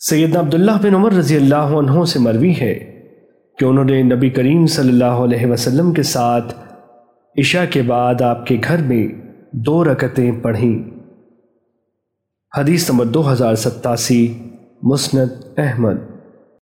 سیدنا عبداللہ بن عمر رضی اللہ عنہ سے مروی ہے کہ انہوں نے نبی کریم صلی اللہ علیہ وسلم کے ساتھ عشاء کے بعد آپ کے گھر میں دو رکتیں پڑھیں۔ حدیث نمبر دو ہزار ستاسی، مسند احمد۔